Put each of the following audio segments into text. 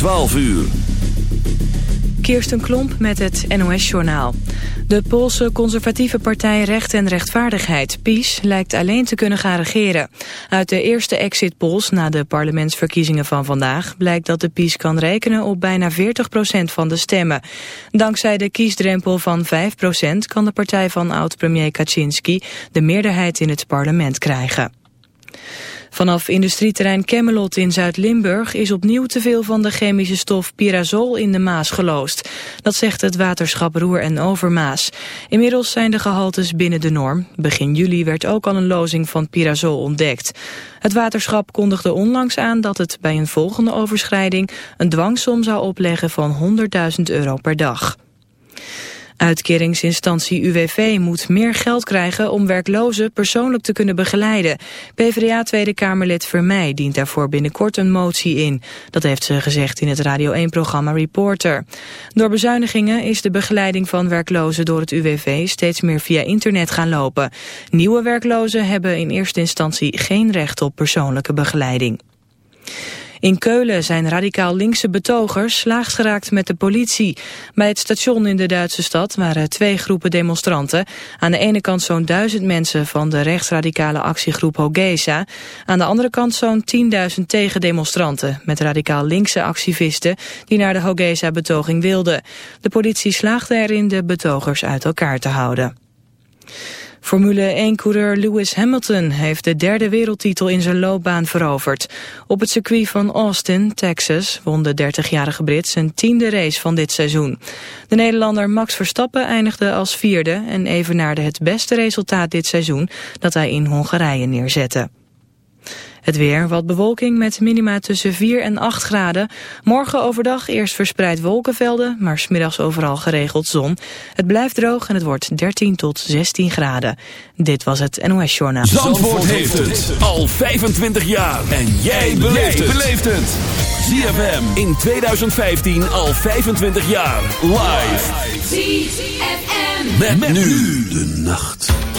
12 uur. Kirsten Klomp met het NOS-journaal. De Poolse conservatieve partij Recht en Rechtvaardigheid, PiS, lijkt alleen te kunnen gaan regeren. Uit de eerste exit polls na de parlementsverkiezingen van vandaag blijkt dat de PiS kan rekenen op bijna 40% van de stemmen. Dankzij de kiesdrempel van 5% kan de partij van oud-premier Kaczynski de meerderheid in het parlement krijgen. Vanaf industrieterrein Camelot in Zuid-Limburg is opnieuw te veel van de chemische stof pyrazol in de Maas geloosd. Dat zegt het waterschap Roer en Overmaas. Inmiddels zijn de gehaltes binnen de norm. Begin juli werd ook al een lozing van pyrazol ontdekt. Het waterschap kondigde onlangs aan dat het bij een volgende overschrijding een dwangsom zou opleggen van 100.000 euro per dag. Uitkeringsinstantie UWV moet meer geld krijgen om werklozen persoonlijk te kunnen begeleiden. PvdA Tweede Kamerlid Vermeij dient daarvoor binnenkort een motie in. Dat heeft ze gezegd in het Radio 1-programma Reporter. Door bezuinigingen is de begeleiding van werklozen door het UWV steeds meer via internet gaan lopen. Nieuwe werklozen hebben in eerste instantie geen recht op persoonlijke begeleiding. In Keulen zijn radicaal linkse betogers slaags geraakt met de politie. Bij het station in de Duitse stad waren twee groepen demonstranten. Aan de ene kant zo'n duizend mensen van de rechtsradicale actiegroep Hogesa. Aan de andere kant zo'n 10.000 tegendemonstranten met radicaal linkse activisten die naar de Hogesa-betoging wilden. De politie slaagde erin de betogers uit elkaar te houden. Formule 1-coureur Lewis Hamilton heeft de derde wereldtitel in zijn loopbaan veroverd. Op het circuit van Austin, Texas, won de 30-jarige Brit zijn tiende race van dit seizoen. De Nederlander Max Verstappen eindigde als vierde en evenaarde het beste resultaat dit seizoen dat hij in Hongarije neerzette. Het weer, wat bewolking met minima tussen 4 en 8 graden. Morgen overdag eerst verspreid wolkenvelden, maar smiddags overal geregeld zon. Het blijft droog en het wordt 13 tot 16 graden. Dit was het NOS Journaal. Zandvoort, heeft het al 25 jaar. En jij beleeft het. ZFM in 2015 al 25 jaar. Live. ZFM. met nu de nacht.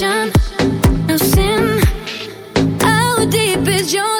salvation, no sin. How deep is your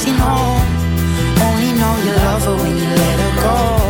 missing home. Only know you love her when you let her go.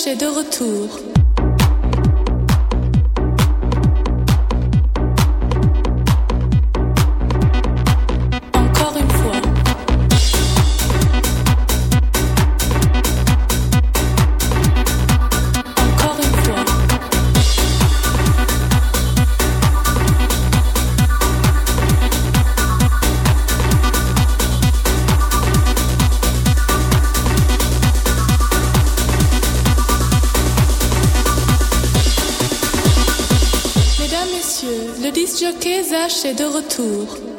Sachez de retour. de retour.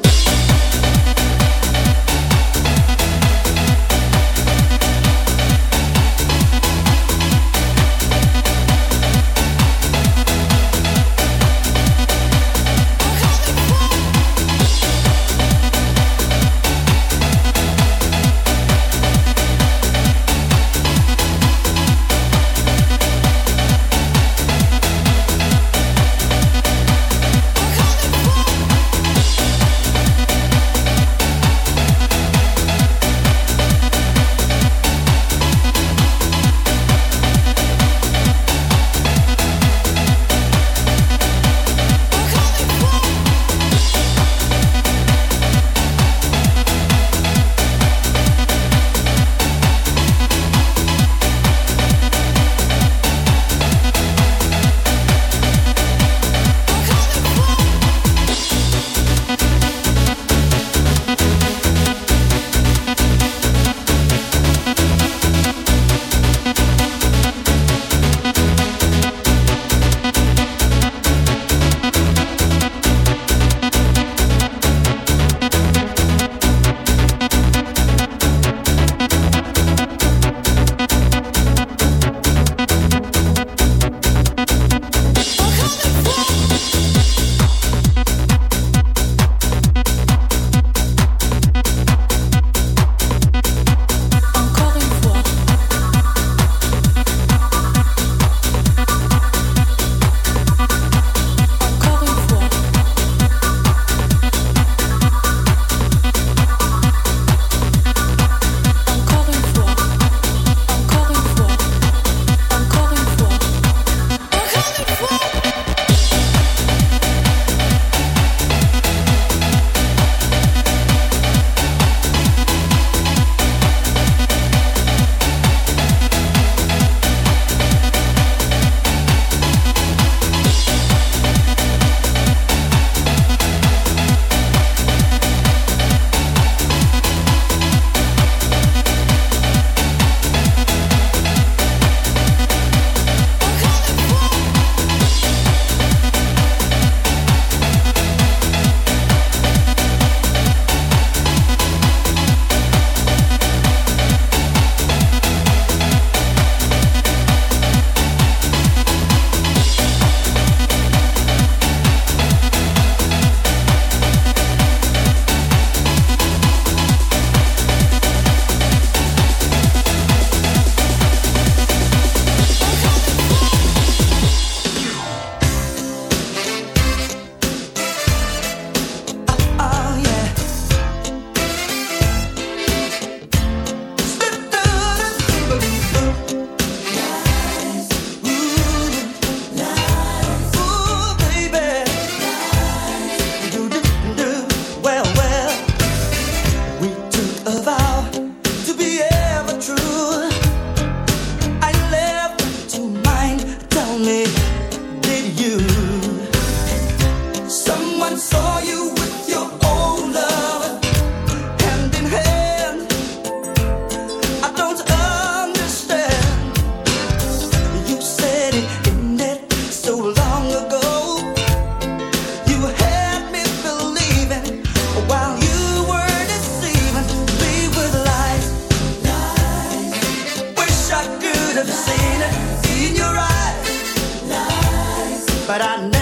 but I never.